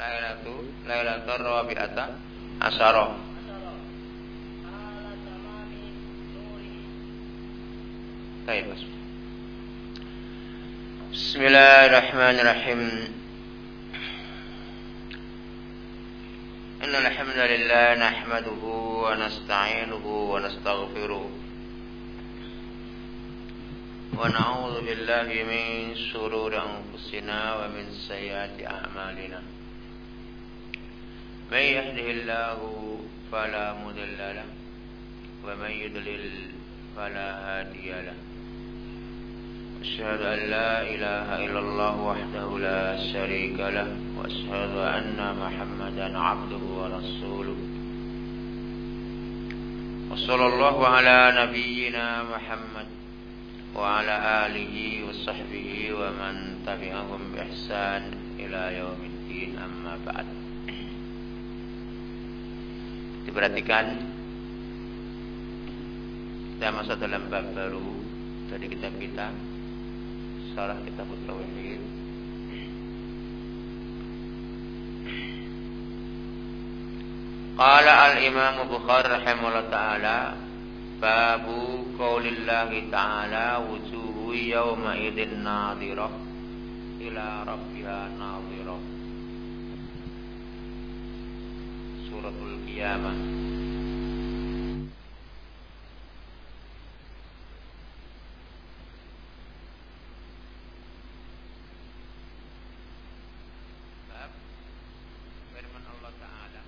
Lailatu Lailatul Rabi'ata Asyara Baik, Bismillahirrahmanirrahim. إن الحمد لله نحمده ونستعينه ونستغفره ونعوذ بالله من شرور أنفسنا ومن سيئات أعمالنا من يهده الله فلا مضل له ومن يضلل فلا هادي له. أشهد أن لا إله إلا الله وحده لا شريك له وأشهد أن محمدا عبده ورسوله. وصلى الله على نبينا محمد وعلى آله وصحبه ومن تبعهم بإحسان إلى يوم الدين. أما بعد. Diperhatikan. Kita masuk dalam bab baru dari kitab kita Sarah kitab Tauhid. Qala al-Imam Bukhari rahimahullah taala babu qaulillahi ta'ala wujuhu yawma idzin nadhirah ila rabbiha nadhirah suratul qiyamah. Allah taala.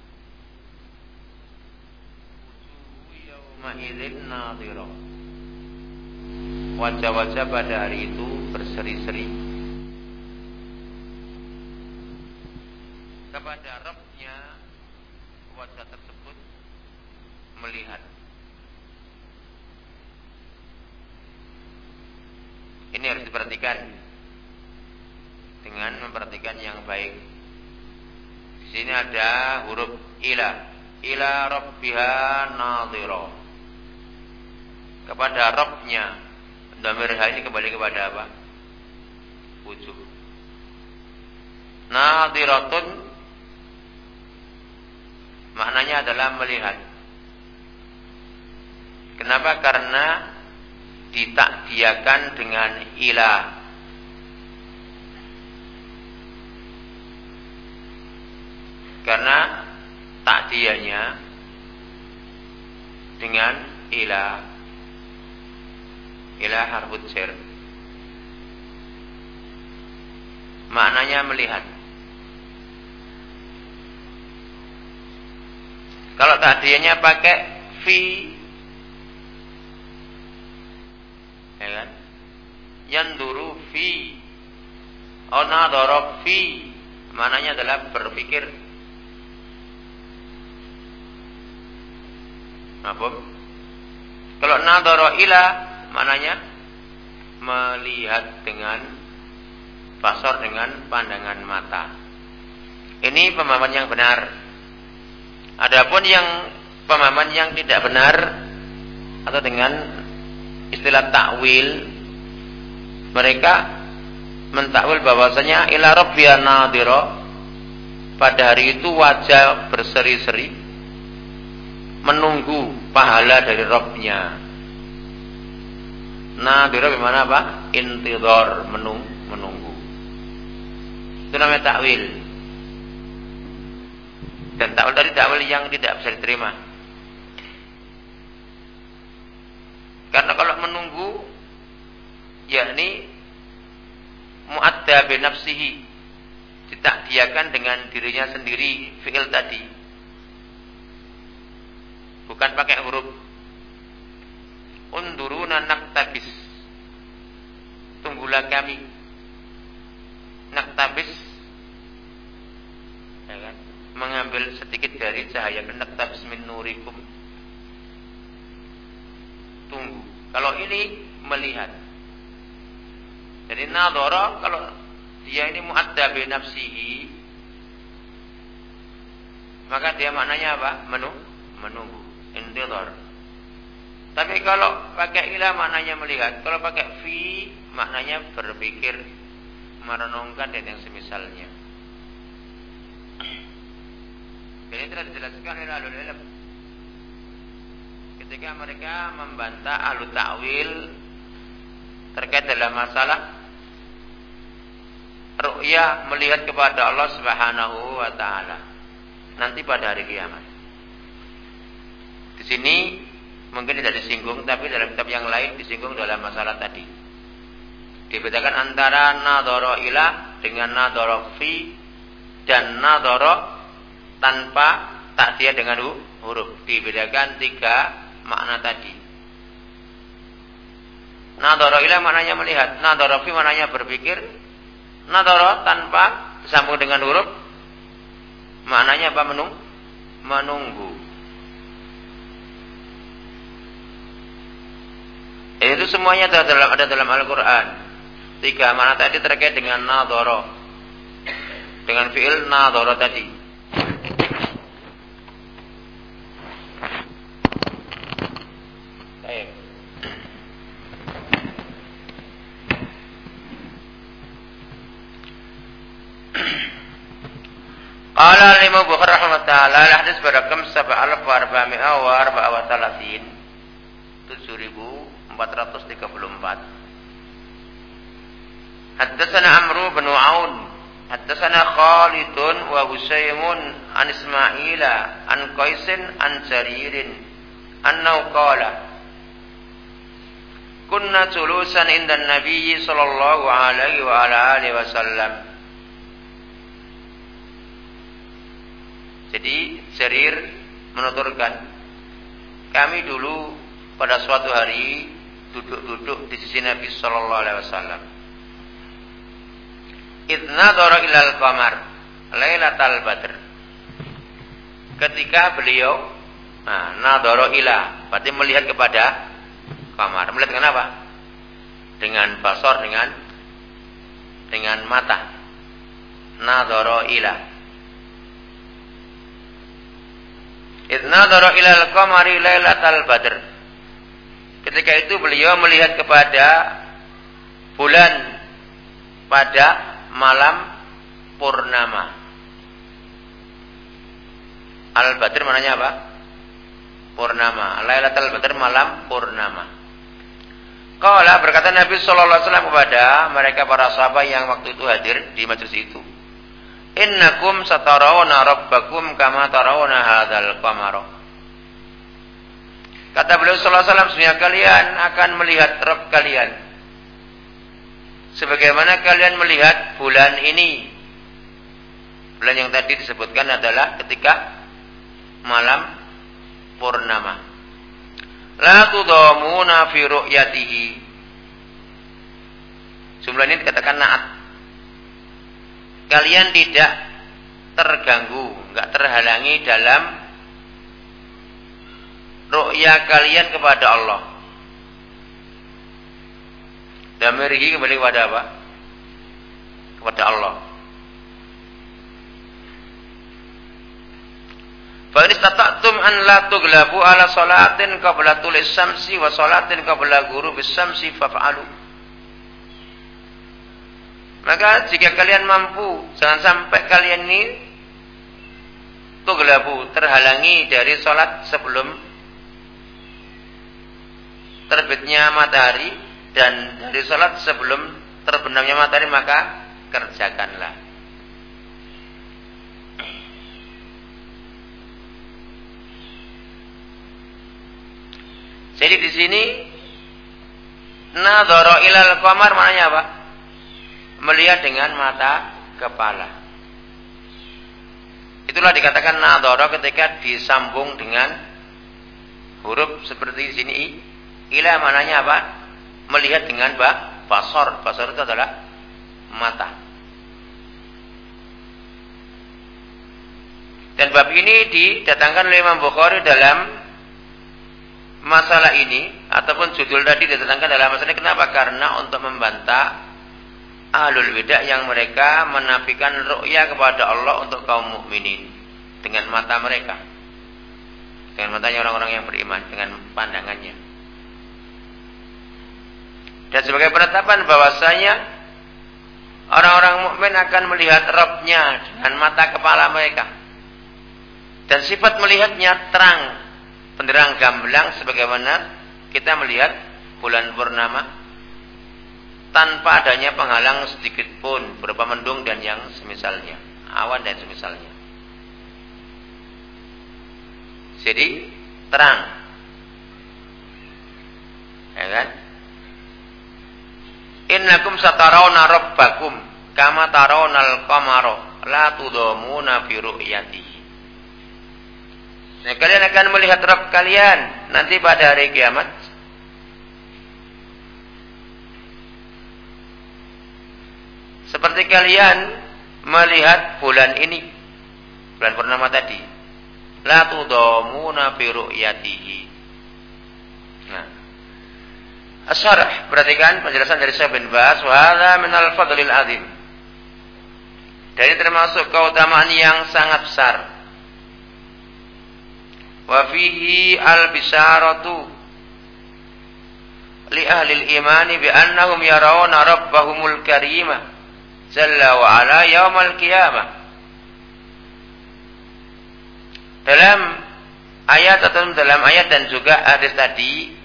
Wajah-wajah pada hari itu berseri-seri. Kepada Rabbnya wajah tersebut melihat. Ini harus diperhatikan dengan memperhatikan yang baik. Di sini ada huruf ila, ila rabbiha nadhira. Kepada Rabbnya. Damir ini kembali kepada apa? Wujud. Nadhiratun maknanya adalah melihat. Kenapa? Karena ditakdiakan dengan ilah. Karena takdianya dengan ilah. Ilah harfut jar. Maknanya melihat. Kalau tadinya pakai fi ya kan? Yanduru fi Onadorok fi Mananya adalah berpikir. Apa? Kalau nadoro ila Mananya Melihat dengan Basor dengan pandangan mata. Ini pemahaman yang benar Adapun yang pemahaman yang tidak benar atau dengan istilah takwil mereka mentakwil bahwasanya ila rabbiyana nadhira pada hari itu wajah berseri-seri menunggu pahala dari Robnya. Nadhira bagaimana apa? Intidhar, menunggu, menunggu. Itu namanya takwil. Dan takwil yang tidak bisa diterima. Karena kalau menunggu yakni muadda bi nafsihi ditakdiakan dengan dirinya sendiri fi'il tadi. Bukan pakai huruf Unduruna naktabis Tunggulah kami Naktabis ya kan? Mengambil sedikit dari cahaya Naktabis min nurikum Tunggu Kalau ini melihat Jadi nadhara Kalau dia ini muadda nafsihi Maka dia maknanya apa? Menunggu Menunggu Intidhar tapi kalau pakai ilah maknanya melihat. Kalau pakai fi maknanya berpikir, merenungkan dan yang semisalnya. Ini telah dijelaskan oleh alul ilm. Ketika mereka membantah ahlu ta'wil terkait dalam masalah ru'yah melihat kepada Allah Subhanahu wa taala nanti pada hari kiamat. Di sini mungkin tidak disinggung tapi dalam kitab yang lain disinggung dalam masalah tadi. Dibedakan antara nadhara ilah dengan nadhara fi dan nadhara tanpa tak dia dengan huruf. Dibedakan tiga makna tadi. Nadoro ilah maknanya melihat. Nadoro fi maknanya berpikir. Nadoro tanpa disambung dengan huruf. Maknanya apa? Menung? Menunggu. Itu semuanya ada dalam, ada dalam Al-Quran. Tiga mana tadi terkait dengan nadoro. Dengan fi'il nadoro tadi. Qala Imam Bukhari rahimahullah taala hadis berakam 7434 7434 Haddatsana Amru bin Aun Haddatsana Khalidun wa Husaymun an Ismaila an Qaisin an Jaririn annahu qala Kunna julusan inda Nabi sallallahu alaihi wa ala alihi wasallam Jadi Jarir menuturkan kami dulu pada suatu hari duduk-duduk di sisi Nabi Shallallahu Alaihi Wasallam. Idnadara ilal qamar Lailatul Badr. Ketika beliau nah, nadara ila, berarti melihat kepada kamar. Melihat dengan apa? Dengan basor, dengan dengan mata. Nadara ila. Idnadara ilal qamari lailatal badr. Ketika itu beliau melihat kepada bulan pada malam purnama. Al-Badr mananya apa? Purnama. Lailatul Badr malam purnama. Kala berkata Nabi Shallallahu Alaihi Wasallam kepada mereka para sahabat yang waktu itu hadir di majelis itu. Innakum satarawna rabbakum kama tarawna hadzal qamara. Kata beliau sallallahu alaihi wasallam, kalian akan melihat Rabb kalian. Sebagaimana kalian melihat bulan ini. Bulan yang tadi disebutkan adalah ketika malam purnama. La tudamuna fi ru'yatihi. Jumlah ini dikatakan naat kalian tidak terganggu, enggak terhalangi dalam ru'ya kalian kepada Allah. Damirhi kembali kepada apa? Kepada Allah. Fa in istata'tum an la tuglabu ala salatin qabla tulis samsi wa salatin qabla ghurubis samsi faf'alu. Maka jika kalian mampu, jangan sampai kalian ini tuglabu, terhalangi dari sholat sebelum terbitnya matahari dan dari sholat sebelum terbenamnya matahari maka kerjakanlah. Jadi di sini nadhara ilal qamar maknanya apa? melihat dengan mata kepala. Itulah dikatakan nadhara ketika disambung dengan huruf seperti di sini ila mananya apa? Melihat dengan ba, basor. Basor itu adalah mata. Dan bab ini didatangkan oleh Imam Bukhari dalam masalah ini ataupun judul tadi didatangkan dalam masalah ini kenapa? Karena untuk membantah ahlul bidah yang mereka menafikan ru'ya kepada Allah untuk kaum mukminin dengan mata mereka. Dengan matanya orang-orang yang beriman dengan pandangannya. Dan sebagai penetapan bahwasanya orang-orang mukmin akan melihat Rabbnya dengan mata kepala mereka. Dan sifat melihatnya terang, penderang gamblang sebagaimana kita melihat bulan purnama tanpa adanya penghalang sedikit pun berupa mendung dan yang semisalnya, awan dan semisalnya. Jadi terang. Ya kan? Innakum satarawna rabbakum kama tarawnal qamara la tudamuna fi ru'yatihi. Nah, kalian akan melihat Rabb kalian nanti pada hari kiamat. Seperti kalian melihat bulan ini, bulan purnama tadi. La tudamuna fi ru'yatihi. Asyarah, perhatikan penjelasan dari Syekh bin Bas, wa hadza min al-fadlil azim. Dari termasuk keutamaan yang sangat besar. Wa fihi al-bisharatu li ahli al-iman bi annahum yarawna rabbahumul karima jalla wa ala yaumal qiyamah. Dalam ayat atau dalam ayat dan juga hadis tadi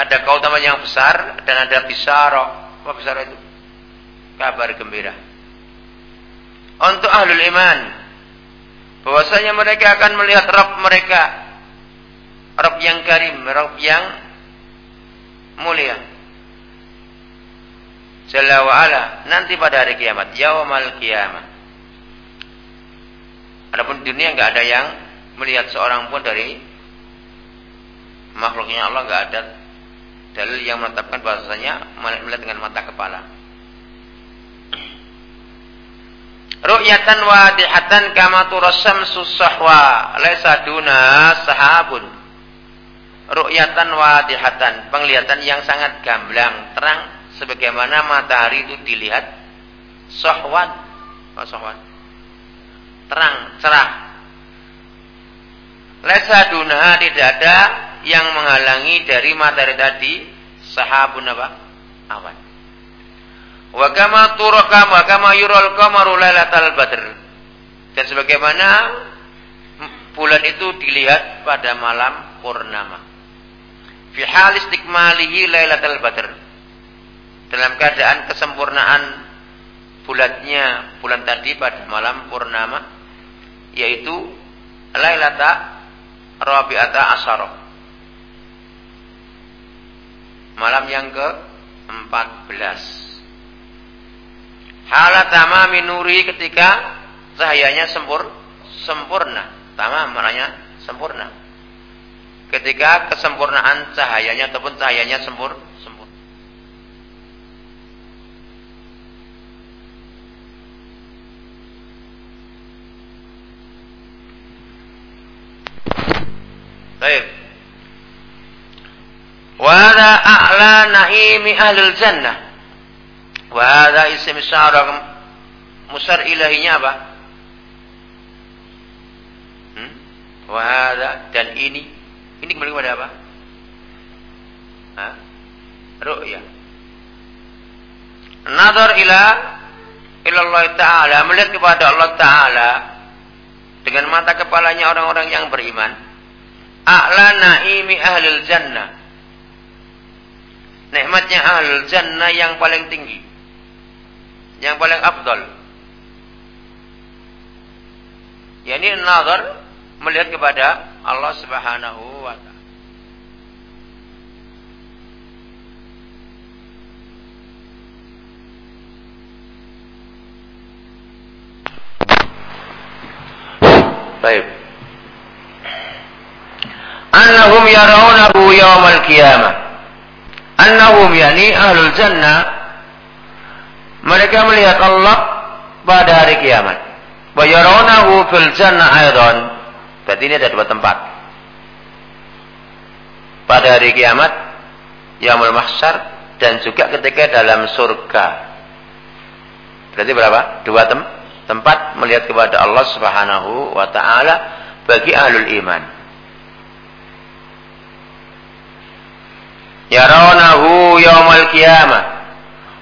ada keutamaan yang besar dan ada bisyarah apa bisyarah itu? Kabar gembira. Untuk ahlul iman bahwasanya mereka akan melihat Rabb mereka. Rabb yang karim, Rabb yang mulia. Jalla wa ala, nanti pada hari kiamat, yaumal kiamat. Adapun dunia nggak ada yang melihat seorang pun dari makhluknya. Allah nggak ada dalil yang menetapkan bahasanya melihat dengan mata kepala. Ru'yatan wadihatan kama turasam susahwa laisa duna sahabun ru'yatan wadihatan, penglihatan yang sangat gamblang, terang sebagaimana matahari itu dilihat sohwan, oh, sohwan. Terang, cerah. Lesa dunha tidak ada yang menghalangi dari matahari tadi sahabun apa? Awan. Wa kama turakam wa kama yural qamaru lailatal badr. Dan sebagaimana bulan itu dilihat pada malam purnama fi hal istikmalihi lailatul badr dalam keadaan kesempurnaan bulatnya bulan tadi pada malam purnama yaitu lailata rabi'ata asyara malam yang ke 14 halat tamami nuri ketika cahayanya sempur sempurna tamam maknanya sempurna ketika kesempurnaan cahayanya ataupun cahayanya sempur sempur. Baik. Wa hadha a'la na'imi ahlul jannah. Wa hadha isim syarah musar ilahinya apa? Hmm? Wa hadha dan ini ini kembali kepada apa? Hah? Ru'ya. Nazar ila Allah Ta'ala. Melihat kepada Allah Ta'ala. Dengan mata kepalanya orang-orang yang beriman. A'la na'imi ahlil jannah. Nikmatnya ahlul jannah yang paling tinggi. Yang paling afdal. Ya ini nazar melihat kepada Allah Subhanahu wa taala. Baik. Annahum yarawnahu yawmal qiyamah. Annahum yani ahlul jannah mereka melihat Allah pada hari kiamat. Wa yarawnahu fil jannah aidan Berarti ini ada dua tempat. Pada hari kiamat, Yaumul Mahsyar dan juga ketika dalam surga. Berarti berapa? Dua tem tempat melihat kepada Allah Subhanahu wa taala bagi ahlul iman. Yarawnahu yaumal qiyamah.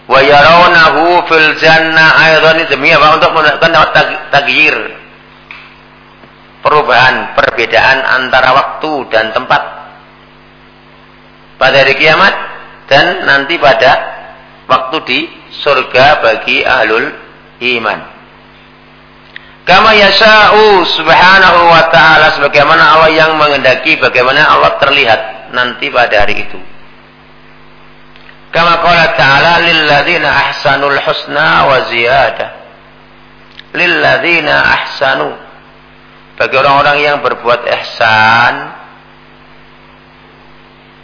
Wa yarawnahu fil jannah aidan. Demi apa? Untuk menunjukkan taghyir perubahan, perbedaan antara waktu dan tempat. Pada hari kiamat dan nanti pada waktu di surga bagi ahlul iman. Kama yasha'u subhanahu wa ta'ala sebagaimana Allah yang mengendaki bagaimana Allah terlihat nanti pada hari itu. Kama qala ta'ala lilladzina ahsanul husna wa ziyadah. Lilladzina ahsanu. Bagi orang-orang yang berbuat ihsan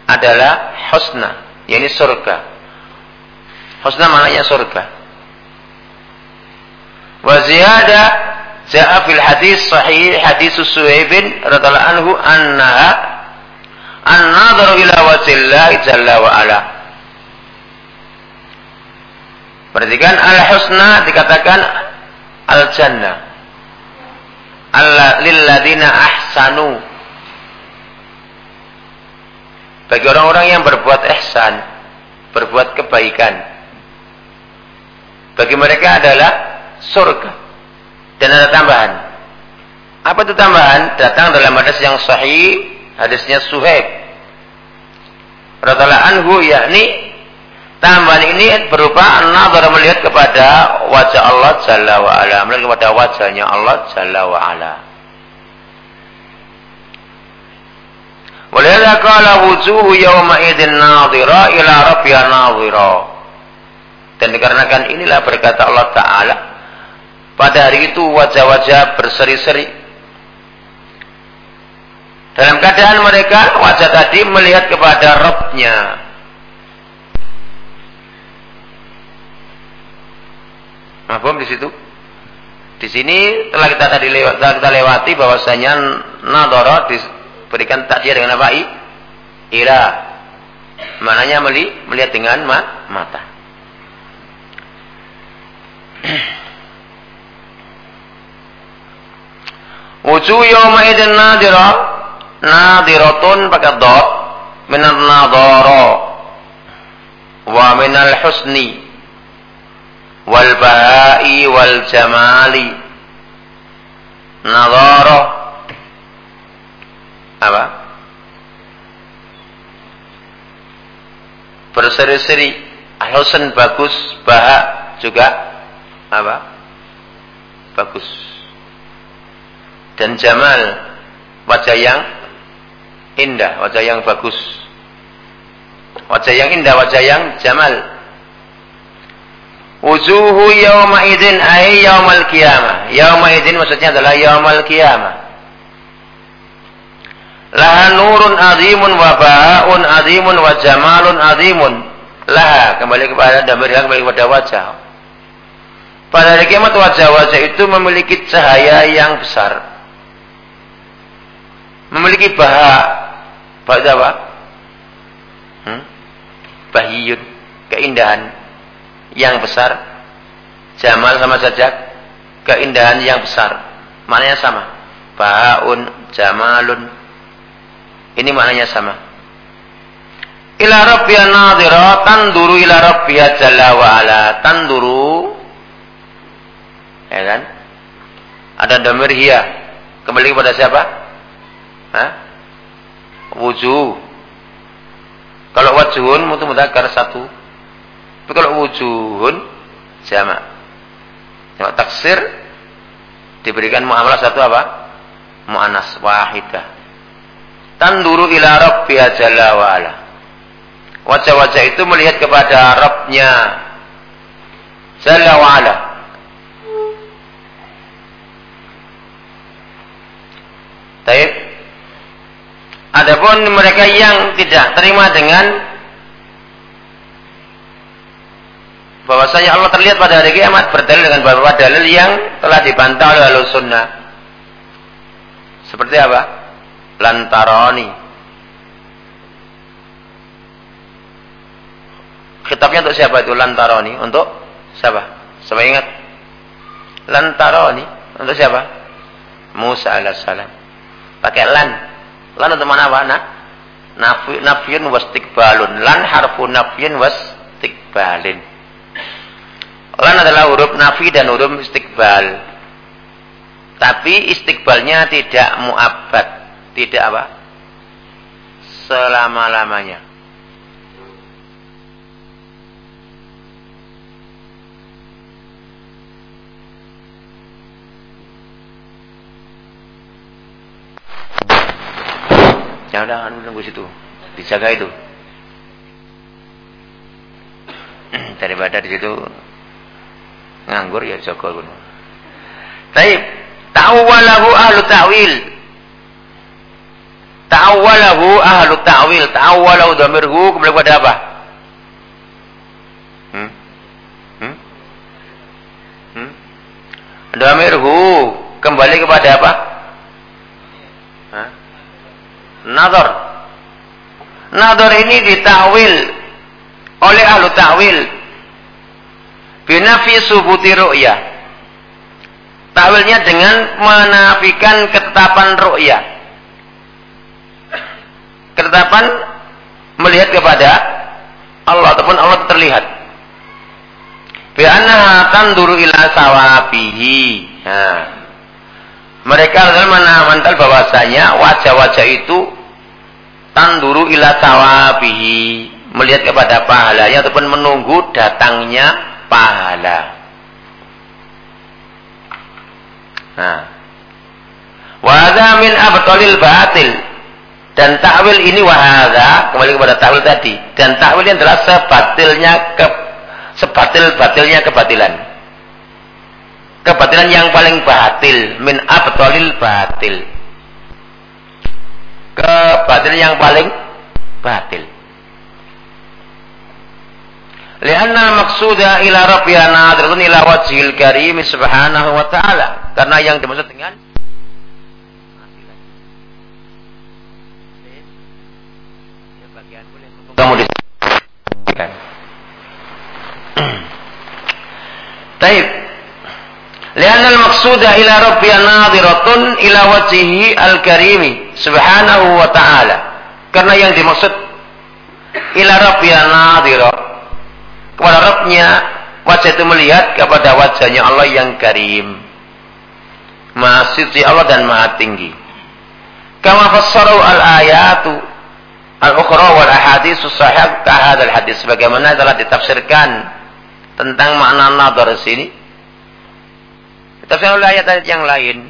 adalah husna, yakni surga. Husna maknanya surga. Wa ziyadah Ja'a fil hadis sahih hadis Suhaibin radhiyallahu anhu annaha an-nadharu ila wajhillah jalla wa ala. Perhatikan al-husna dikatakan al-jannah. Allah lilladina ahsanu. Bagi orang-orang yang berbuat ihsan, berbuat kebaikan. Bagi mereka adalah surga. Dan ada tambahan. Apa itu tambahan? Datang dalam hadis yang sahih, hadisnya Suhaib. Radhiyallahu anhu yakni Tambahan ini berupa nazar melihat kepada wajah Allah Jalla wa ala. Melihat kepada wajahnya Allah Jalla wa ala. Walihada qala wujuhu yawma idin nadhira ila rabbiha nadhira. Dan dikarenakan inilah berkata Allah Ta'ala. Pada hari itu wajah-wajah berseri-seri. Dalam keadaan mereka wajah tadi melihat kepada Rabbnya. Mahfum di situ? Di sini telah kita tadi lewat, telah kita lewati bahwasanya nadara diberikan takdir dengan apa? Ira. Mananya meli, melihat dengan ma, mata. Wujuh yawma idin nadira nadiratun pakai dot minat nadara wa minal husni wal bahai wal jamali. Nadhara. Apa? Berseri-seri. Husn bagus baha juga. Apa? Bagus. Dan jamal wajah yang indah wajah yang bagus. Wajah yang indah wajah yang jamal Wujuhu yawma idin ay yawmal qiyamah. Yawma idin maksudnya adalah yawmal qiyamah. Laha nurun azimun wa ba'un azimun wa jamalun azimun. Laha kembali kepada damir kembali kepada wajah. Pada hari kiamat wajah-wajah itu memiliki cahaya yang besar. Memiliki baha. Baha itu apa? Hmm? Bahiyun. Keindahan yang besar. Jamal sama saja keindahan yang besar. Maknanya sama. Baun, jamalun. Ini maknanya sama. Ila rabbiya nadhira tanduru ila rabbiya jalla wa ala. Tanduru ya kan? Ada damir hiya. Kembali kepada siapa? Hah? Wujuh. Kalau wajhun mutu mudakar satu. Tapi kalau wujuhun jamak. Jamak taksir diberikan muamalah satu apa? Mu'anas wahidah. Tanduru ila rabbiha jalla wa ala. Wajah-wajah itu melihat kepada Rabbnya Jalla wa ala. Taib. Adapun mereka yang tidak terima dengan bahwasanya Allah terlihat pada hari kiamat berdalil dengan beberapa dalil yang telah dibantah oleh Ahlus Sunnah. Seperti apa? Lantaroni. Kitabnya untuk siapa itu lantaroni? Untuk siapa? Siapa ingat? Lantaroni untuk siapa? Musa alaihissalam. Pakai lan. Lan untuk mana apa? Nah, nafyun wastikbalun. Lan harfu nafyun wastikbalin. Lan adalah huruf nafi dan huruf istiqbal. Tapi istiqbalnya tidak muabad. Tidak apa? Selama-lamanya. Jangan nunggu situ. Dijaga itu. Daripada di situ nganggur ya jaga pun. Taib. Ta'awwalahu ahlu ta'wil. Ta'awwalahu ahlu ta'wil. Ta'awwalahu dhamirhu kembali kepada apa? Hmm? Hmm? Hmm? Kembali kepada apa? Nazar. Nazar ini ditakwil oleh ahlu takwil. Binafi subuti ru'ya. Takwilnya dengan menafikan ketetapan ru'ya. Ketetapan melihat kepada Allah ataupun Allah terlihat. Bi'annaha tanduru ila sawabihi. Nah, mereka menamantal bahwasanya wajah-wajah itu tanduru ila tawabihi melihat kepada pahalanya ataupun menunggu datangnya pahala. Nah. Wahada min abtalil batil. Dan takwil ini wahada kembali kepada takwil tadi. Dan takwil ini adalah sebatilnya ke sebatil batilnya kebatilan kebatilan yang paling batil min abtalil batil kebatilan yang paling batil Lianna maksuda ila rabbina nadratun ila wajhil karim subhanahu wa ta'ala. Karena yang dimaksud dengan kamu di Taib Lianna al-maqsuda ila rabbiya nadiratun ila wajhihi al-karimi subhanahu wa ta'ala. Karena yang dimaksud ila rabbiya nadira kepada Rabbnya wajah itu melihat kepada wajahnya Allah yang karim. Maha suci Allah dan maha tinggi. Kama fassaru al-ayatu al-ukhra wal ahaditsus sahih ka hadzal hadis sebagaimana telah ditafsirkan tentang makna nadar sini Ditafsirkan oleh ayat-ayat yang lain.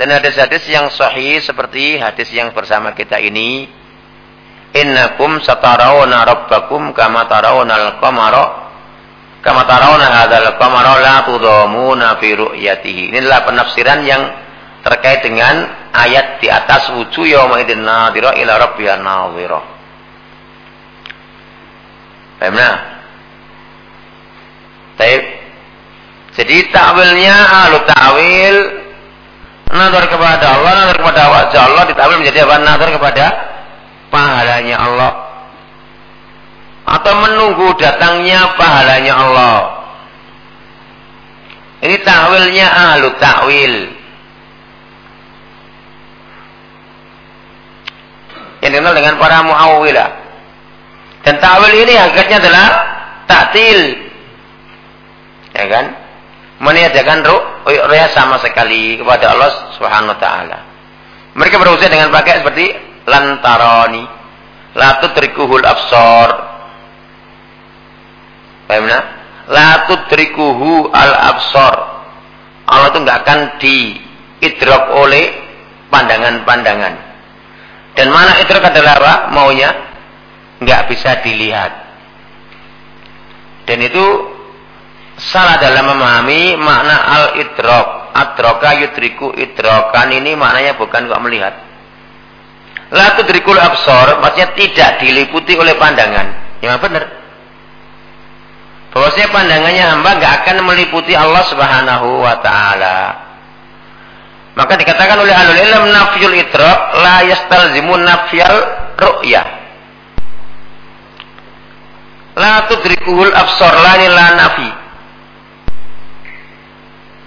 Dan hadis-hadis yang sahih seperti hadis yang bersama kita ini. Innakum satarawna rabbakum kama tarawna al-qamara kama tarawna hadzal qamara la tudamuna fi ru'yatihi. Ini adalah penafsiran yang terkait dengan ayat di atas wujuh yauma idzin nadira ila rabbiha nadhira. Paham Baik. Jadi takwilnya ahlu takwil nazar kepada Allah, nazar kepada wajah Allah ditakwil menjadi apa? Nazar kepada pahalanya Allah. Atau menunggu datangnya pahalanya Allah. Ini takwilnya ahlu takwil. Yang dikenal dengan para muawwilah. Dan takwil ini hakikatnya adalah taktil. Ya kan? meniadakan ru'ya sama sekali kepada Allah Subhanahu wa taala. Mereka berusaha dengan pakai seperti lantaroni, la tudrikuhul absor. Paham La tudrikuhu al absor. Allah itu nggak akan diidrok oleh pandangan-pandangan. Dan mana idrok adalah apa? Maunya nggak bisa dilihat. Dan itu salah dalam memahami makna al-idrok. Adroka yudriku idrokan ini maknanya bukan kok melihat. La tudrikul absor maksudnya tidak diliputi oleh pandangan. Ya benar. Bahwasanya pandangannya hamba nggak akan meliputi Allah Subhanahu wa taala. Maka dikatakan oleh alul ilm nafyul idrok la yastalzimu nafyal ru'ya. La tudrikuhul absor la la nafi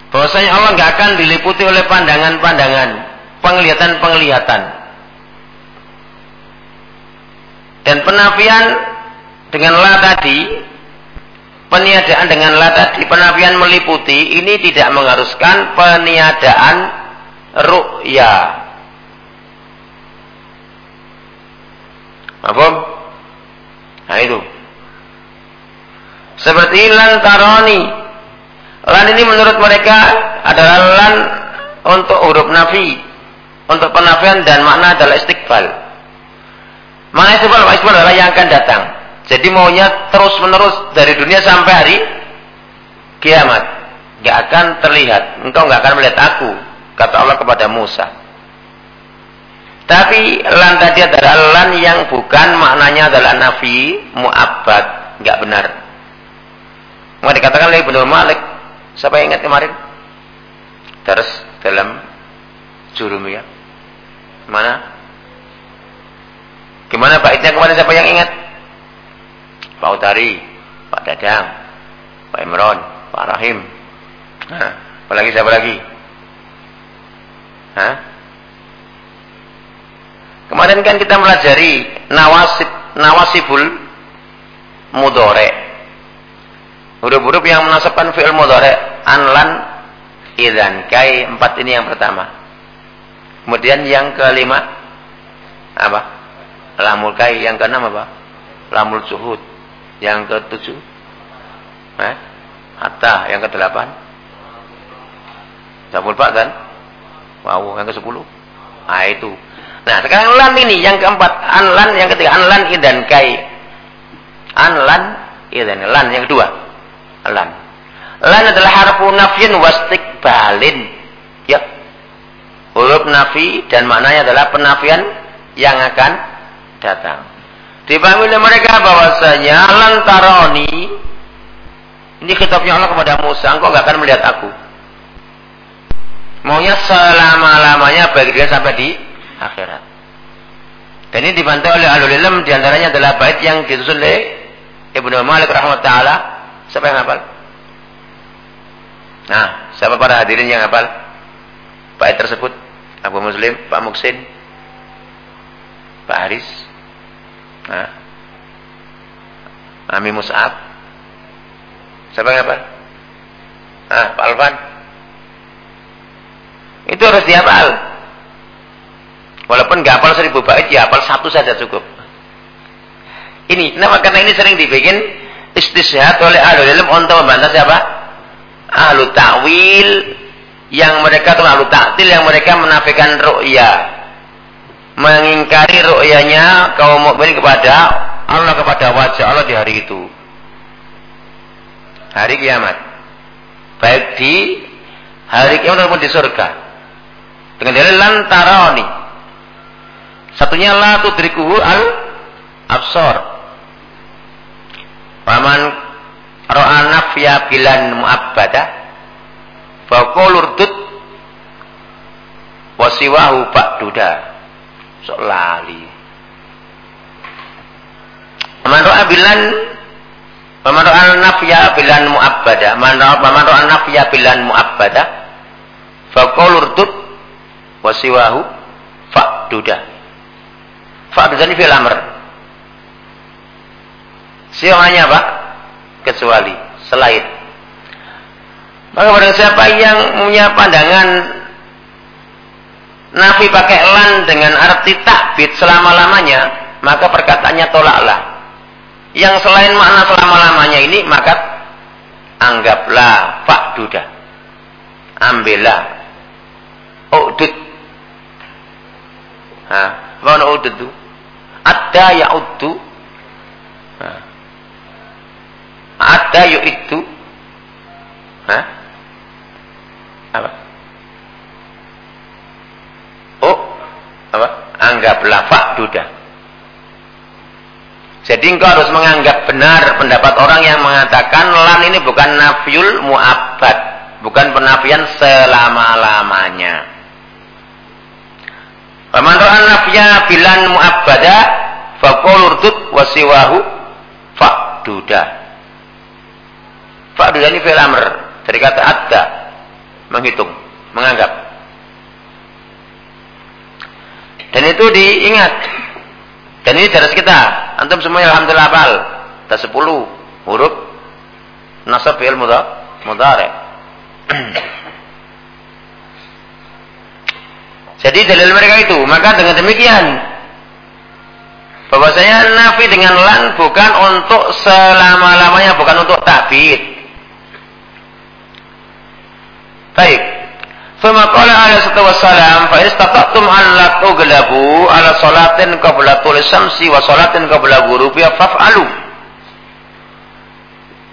bahwasanya Allah nggak akan diliputi oleh pandangan-pandangan, penglihatan-penglihatan. Dan penafian dengan la tadi peniadaan dengan la tadi penafian meliputi ini tidak mengharuskan peniadaan ru'ya. Apa? Nah itu. Seperti lantaroni. Lan ini menurut mereka adalah lan untuk huruf nafi. Untuk penafian dan makna adalah istiqbal. Makna istiqbal, istiqbal adalah yang akan datang. Jadi maunya terus menerus dari dunia sampai hari kiamat. Gak akan terlihat. Engkau gak akan melihat aku. Kata Allah kepada Musa. Tapi lan tadi adalah lan yang bukan maknanya adalah nafi mu'abbad. Gak benar. Mau dikatakan oleh Ibnu Malik. Siapa yang ingat kemarin? Terus dalam jurumiyah. Mana? Gimana baiknya kemarin siapa yang ingat? Pak Utari, Pak Dadang, Pak Imron, Pak Rahim. Nah, apa lagi siapa lagi? Hah? Kemarin kan kita melajari nawasib nawasibul mudore. Huruf-huruf yang menasabkan fi'il mudore. Anlan, idan, kai. Empat ini yang pertama. Kemudian yang kelima. Apa? Lamul kai. Yang keenam apa? Lamul suhud. Yang ketujuh. Eh? Hatta yang ke delapan. Sabul Pak kan? Wow, yang ke sepuluh. Nah itu. Nah sekarang lan ini yang keempat. Anlan yang ketiga. Anlan idan kai. Anlan idan. Lan yang kedua. Lan. Lan adalah harfu nafyin wastikbalin. Ya. Huruf nafi dan maknanya adalah penafian yang akan datang. Dipahami oleh mereka bahwasanya lantaroni ini kitabnya Allah kepada Musa, engkau gak akan melihat aku. Maunya selama-lamanya bagi dia sampai di akhirat. Dan ini dibantu oleh alul ilm di antaranya adalah bait yang disusun oleh Ibnu Malik rahmat taala. Siapa yang hafal? Nah, siapa para hadirin yang hafal? Bait tersebut? Abu Muslim, Pak Muksin, Pak Haris, Nah. Ami Mus'ab. Siapa apa? Ah, Pak Alvan. Itu harus dihafal. Walaupun nggak hafal seribu bait, ya hafal satu saja cukup. Ini, kenapa? Karena ini sering dibikin istishad oleh ahli ilm untuk membantah siapa? Ahlu ta'wil yang mereka itu ahlu ta'til yang mereka menafikan ru'ya mengingkari ru'yanya kaum mukmin kepada Allah kepada wajah Allah di hari itu. Hari kiamat. Baik di hari kiamat maupun di surga. Dengan dalil lantaroni. Satunya la tudrikuhu al absor. Paman ro'a nafya bilan mu'abbada faqulurdud wasiwahu ba'duda sok lali. Man ra'a bilan man ra'a nafya bilan mu'abbada. Man ra'a nafya bilan mu'abbada. Fa qawlurdud wa siwahu fa'duda. Fa'duda ini fil amr. Siwanya apa kecuali selain maka barang siapa yang punya pandangan Nafi pakai lan dengan arti takbit selama-lamanya, maka perkataannya tolaklah. Yang selain makna selama-lamanya ini, maka anggaplah fakduda. Ambillah. Udud. Hah, mana udud itu? Ada ya udu. Ada yuk itu. Hah? Apa? Apa? Anggaplah duda. Jadi engkau harus menganggap benar pendapat orang yang mengatakan lan ini bukan nafyul mu'abbad, bukan penafian selama-lamanya. Faman ra'a nafya bilan mu'abbada faqul urdud wasiwahu fa'duda. Fa'duda ini fi'il amr dari kata adda menghitung, menganggap. Dan itu diingat. Dan ini dari kita. Antum semuanya alhamdulillah hafal. Ada 10 huruf nasab fi'il mudhari. Jadi dalil mereka itu, maka dengan demikian bahwasanya nafi dengan lan bukan untuk selama-lamanya, bukan untuk tabid. Baik. Thumma qala alaihi salatu wassalam, fa istata'tum an la tughlabu ala salatin qabla tul syamsi wa salatin qabla ghurubi faf'alu.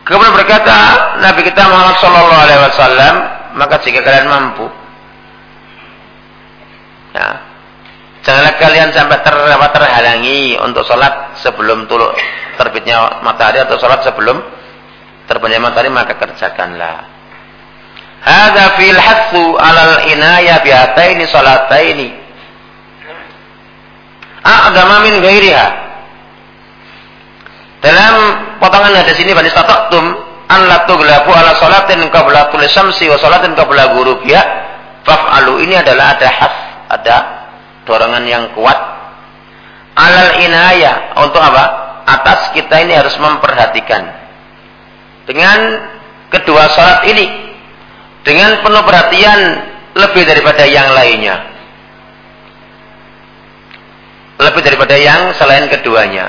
Kemudian berkata Nabi kita Muhammad sallallahu alaihi wasallam, maka jika kalian mampu Ya. Janganlah kalian sampai ter, terhalangi untuk sholat sebelum tuluk terbitnya matahari atau sholat sebelum terbitnya matahari maka kerjakanlah. Hada fil hatsu alal inaya bihataini salataini. A'dama min ghairiha. Dalam potongan hadis ini bani stata'tum an la tuglabu ala salatin qabla tulis syamsi wa salatin qabla ghurubiha faf'alu ini adalah ada has ada dorongan yang kuat alal inaya untuk apa? Atas kita ini harus memperhatikan dengan kedua salat ini dengan penuh perhatian lebih daripada yang lainnya. Lebih daripada yang selain keduanya.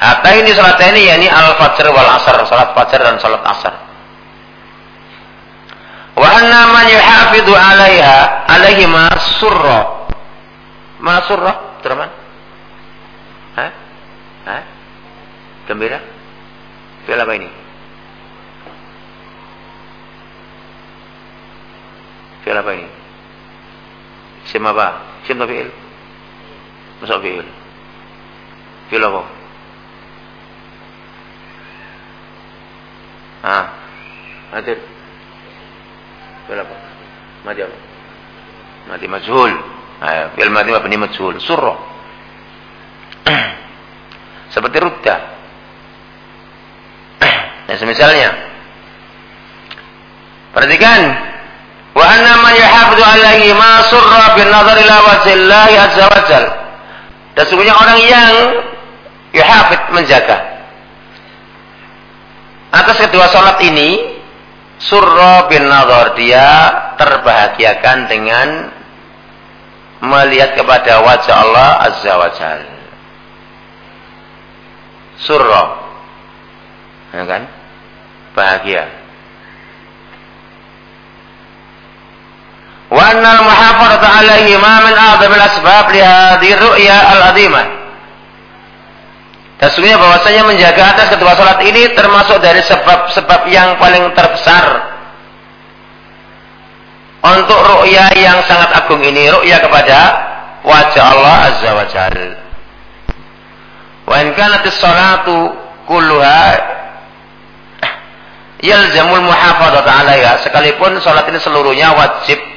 Hatta ini salat ini yakni al-fajr wal asar, salat fajar dan salat asar. Wa anna man yuhafidhu 'alaiha 'alaihi ma surra. Ma surra, Abdurrahman? Hah? Hah? Gembira? Fi'il apa ini? Fi'il apa ini? Isim apa? Isim atau fi'il? Masuk fi'il. Fi'il apa? Ah. Hadir. Berapa? Mati apa? Mati majhul. Fi'il mati mabni majhul. Surah. Seperti rudda. nah, semisalnya. Perhatikan. Wa anna man yuhafidhu alaihi ma surra bin nazar ila azza wa jal. Dan sungguhnya orang yang yuhafid menjaga atas kedua salat ini Surra bin Nadhar dia terbahagiakan dengan melihat kepada wajah Allah Azza wa Jal. Surra. Ya kan? Bahagia. Ma min a'zamil asbab li hadhihi ru'ya al-'azimah. Dan sesungguhnya bahwasanya menjaga atas kedua salat ini termasuk dari sebab-sebab yang paling terbesar untuk ru'ya yang sangat agung ini, ru'ya kepada wajah Allah Azza wa Jal. Wa in kanat salatu kulluha yalzamul muhafadzat 'alaiha, sekalipun salat ini seluruhnya wajib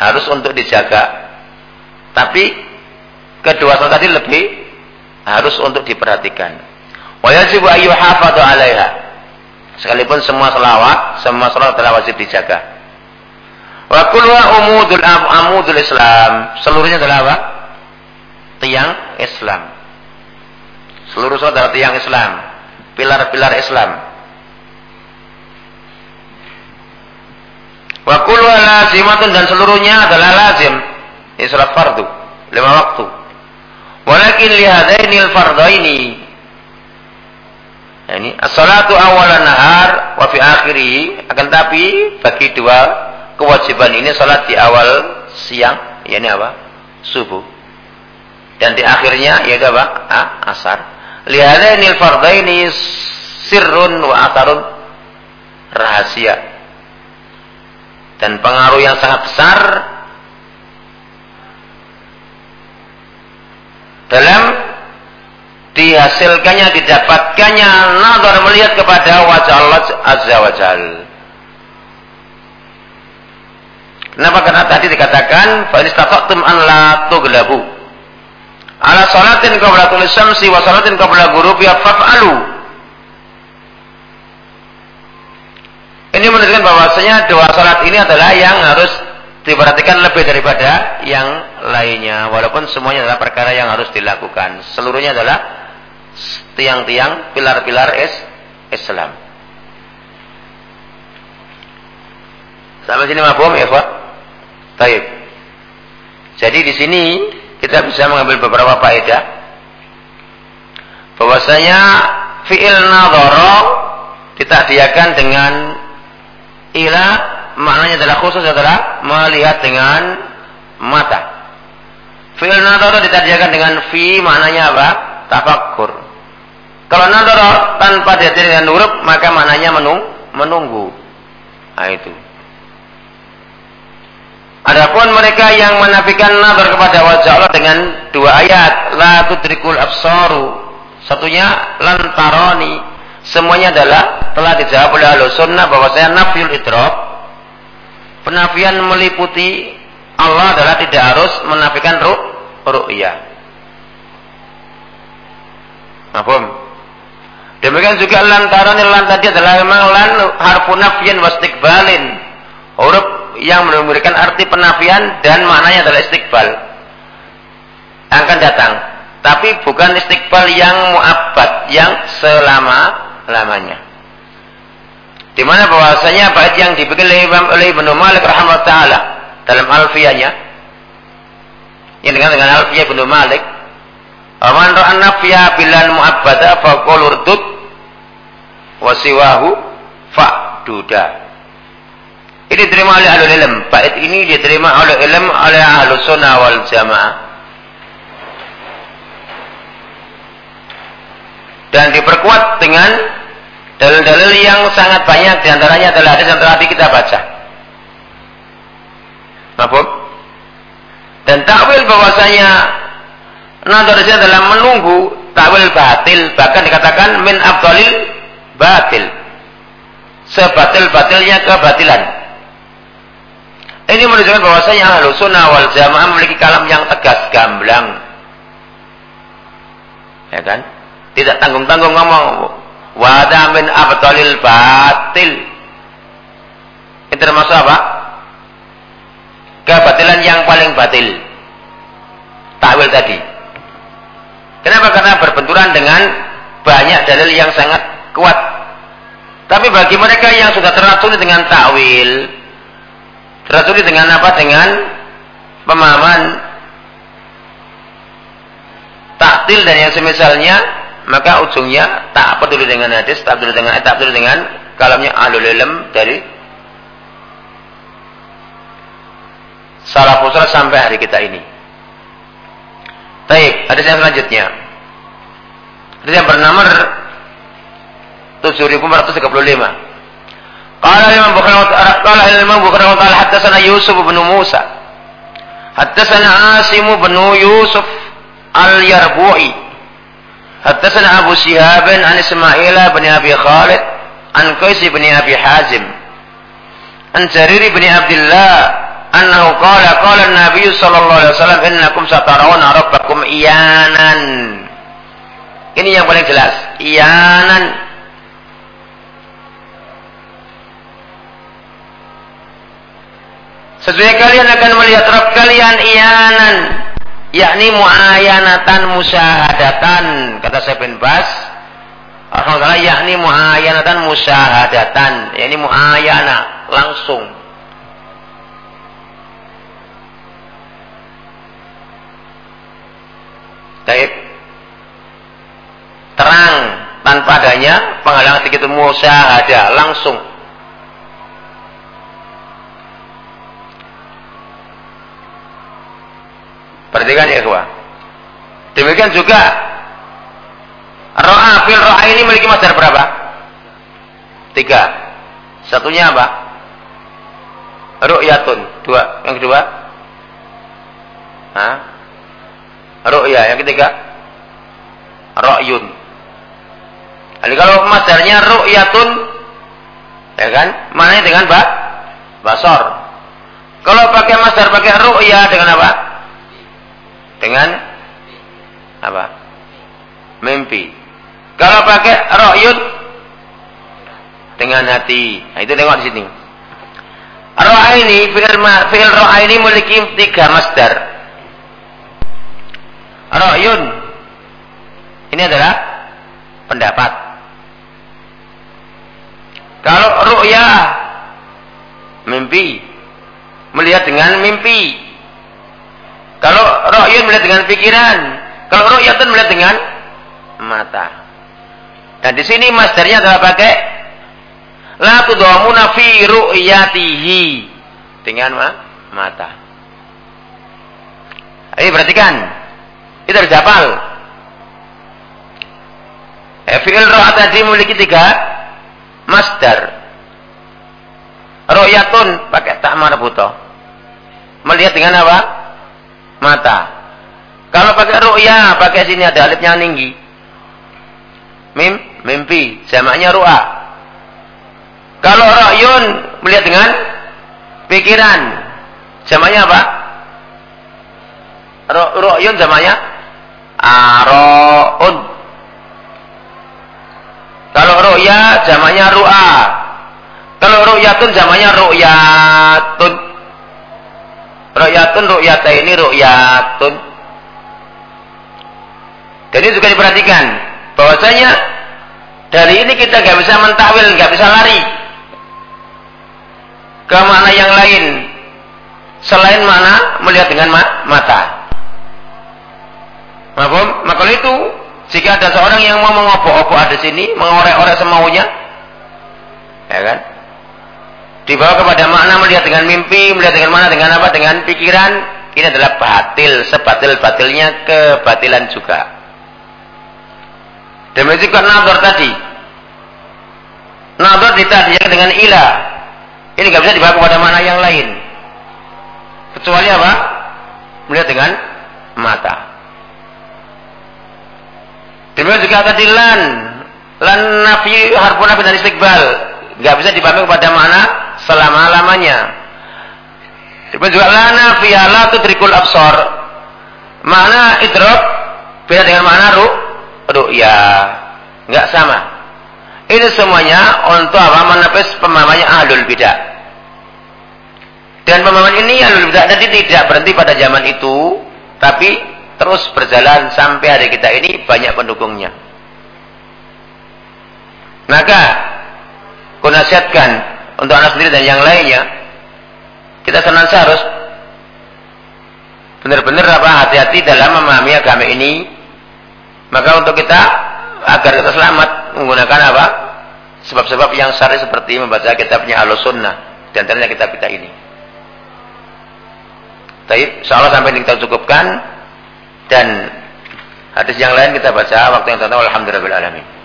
harus untuk dijaga. Tapi kedua salat tadi lebih harus untuk diperhatikan. Wa yajibu ayyu hafadhu 'alaiha. Sekalipun semua selawat, semua selawat adalah wajib dijaga. Wa kullu umudul amudul Islam. Seluruhnya adalah apa? Tiang Islam. Seluruh adalah tiang Islam. Pilar-pilar Islam. Wa kullu lazimatun dan seluruhnya adalah lazim. Ini salat fardu. Lima waktu. Walakin lihadainil fardaini ini as-salatu awalan nahar wa fi akhirih akan tapi bagi dua kewajiban ini salat di awal siang yakni apa? subuh dan di akhirnya yaitu apa? Ah, asar lihadainil fardaini sirrun wa atarun rahasia dan pengaruh yang sangat besar dalam dihasilkannya didapatkannya nazar melihat kepada wajah Allah azza wa jal. Kenapa? Karena tadi dikatakan fa istata'tum an la tuglabu. Ala salatin qabla tulis syamsi wa salatin qabla ghurubi faf'alu. Ini menunjukkan bahwasanya dua salat ini adalah yang harus diperhatikan lebih daripada yang lainnya walaupun semuanya adalah perkara yang harus dilakukan seluruhnya adalah tiang-tiang pilar-pilar es Islam. Sampai sini mafhum ya, Pak? Baik. Jadi di sini kita bisa mengambil beberapa faedah bahwasanya fi'il nadhara ditahdiakan dengan ila maknanya adalah khusus adalah melihat dengan mata. Fi'il nadhara ditahdiakan dengan fi maknanya apa? Tafakkur. Kalau nadhara tanpa diajar dengan huruf maka maknanya menung, menunggu. Nah itu. Adapun mereka yang menafikan nazar kepada wajah Allah dengan dua ayat, la tudrikul absaru. Satunya lantaroni. Semuanya adalah telah dijawab oleh ahlu sunnah bahwasanya nafiyul idrok. Penafian meliputi Allah adalah tidak harus menafikan ruh ru'yah. Mahfum. Demikian juga lantaroni lan tadi adalah memang lan harfu nafyan wastikbalin. Huruf yang memberikan arti penafian dan maknanya adalah istiqbal akan datang tapi bukan istiqbal yang muabbad yang selama lamanya di mana bahwasanya bait yang dibikin oleh Imam oleh Ibnu Malik rahimahullah taala dalam alfiyahnya yang dengan dengan alfiyah Ibnu Malik Aman ra'an nafya bilan mu'abbada fa qul urdud wa siwahu fa'duda ini diterima oleh ahli ilm. Bait ini diterima oleh ilm oleh ahlu sunnah wal jamaah. Dan diperkuat dengan dalil-dalil yang sangat banyak. Di antaranya adalah hadis yang telah kita baca. Maaf. Dan takwil bahwasanya nazar di adalah menunggu takwil batil. Bahkan dikatakan min abdalil batil. Sebatil-batilnya kebatilan. Ini menunjukkan bahwasanya ahlu sunnah wal jamaah memiliki kalam yang tegas, gamblang. Ya kan? Tidak tanggung-tanggung ngomong. Wada min abtalil batil. Ini termasuk apa? Kebatilan yang paling batil. Takwil tadi. Kenapa? Karena berbenturan dengan banyak dalil yang sangat kuat. Tapi bagi mereka yang sudah teracuni dengan takwil, Teracuni dengan apa? Dengan pemahaman taktil dan yang semisalnya, maka ujungnya tak peduli dengan hadis, tak peduli dengan tak peduli dengan kalamnya ahlul ilm dari salafus sampai hari kita ini. Baik, hadis yang selanjutnya. Hadis yang bernama 7435. Qala Imam Bukhari qala Imam Bukhari qala hadatsana Yusuf bin Musa. Hadatsana Asim bin Yusuf Al-Yarbu'i حدثنا أبو شهاب عن إسماعيل بن أبي خالد عن قيس بن أبي حازم عن جرير بن عبد الله أنه قال قال النبي صلى الله عليه وسلم إنكم سترون ربكم إيانا ini yang paling jelas iyanan Sesuai kalian akan melihat Rabb kalian iyanan. Yakni muayanatan musyahadatan. Kata saya bin Bas. Alhamdulillah yakni muayanatan musyahadatan. Yakni muayana. Langsung. Baik. Terang tanpa adanya penghalang sedikit musyahadah langsung Perhatikan ya ikhwah. Demikian juga ro'a fil ro'a ini memiliki masdar berapa? Tiga. Satunya apa? Ru'yatun. Dua. Yang kedua? Hah? Ru'ya. Yang ketiga? Ro'yun. Jadi kalau masdarnya ru'yatun, ya kan? Mana dengan ba? Basor. Kalau pakai masdar pakai ru'ya dengan apa? Dengan apa? Mimpi. Kalau pakai ro'yut dengan hati. Nah, itu tengok di sini. Ro'a ini, fi'il, fi'il ro'a ini memiliki tiga masdar. Ro'yun. Ini adalah pendapat. Kalau ru'ya mimpi melihat dengan mimpi. Kalau ru'yun melihat dengan pikiran, kalau ru'yatun melihat dengan mata. Dan di sini masdarnya adalah pakai la tudamuna fi ru'yatihi dengan ma mata. Ini perhatikan. Kita harus hafal. Eh, fi'il ro'at tadi memiliki tiga masdar. Ro'yatun pakai tak marbuto. Melihat dengan apa? Mata. Kalau pakai ru'ya, pakai sini ada alifnya tinggi. Mim, mimpi. Jamaknya ru'a. Kalau ro'yun, melihat dengan pikiran. Jamaknya apa? Ro'yun jamaknya aro'un. Kalau ru'ya jamaknya ru'a. Kalau ru'yatun zamannya ru'yatun. Ru'yatun ru'yata ini ru'yatun. Dan ini juga diperhatikan bahwasanya dari ini kita nggak bisa mentakwil, nggak bisa lari ke mana yang lain selain mana melihat dengan mata. Mahfum? Maka itu jika ada seorang yang mau mengobok-obok ada sini, mengorek-orek semaunya, ya kan? Dibawa kepada makna melihat dengan mimpi, melihat dengan mana, dengan apa, dengan pikiran. Ini adalah batil, sebatil-batilnya kebatilan juga. Demikian juga nazar tadi. Nazar ditadikan dengan ilah. Ini nggak bisa dibawa kepada makna yang lain. Kecuali apa? Melihat dengan mata. Demikian juga tadi lan. Lan nafi harfun nafi dan istiqbal. Nggak bisa dipahami kepada makna selama-lamanya. Demikian juga lana fiala tudrikul absor. Mana idrok beda dengan mana ru ru'ya. Enggak sama. Ini semuanya untuk apa? Menepis pemahamannya ahlul bidah. Dan pemahaman ini ahlul bidah tadi tidak berhenti pada zaman itu, tapi terus berjalan sampai hari kita ini banyak pendukungnya. Maka kunasihatkan untuk anak sendiri dan yang lainnya, kita senantiasa harus benar-benar apa hati-hati dalam memahami agama ini. Maka untuk kita agar kita selamat menggunakan apa? Sebab-sebab yang syar'i seperti membaca kitabnya Al-Sunnah dan antaranya kitab kita ini. Tapi insyaallah sampai ini kita cukupkan dan hadis yang lain kita baca waktu yang tentu alhamdulillah alamin.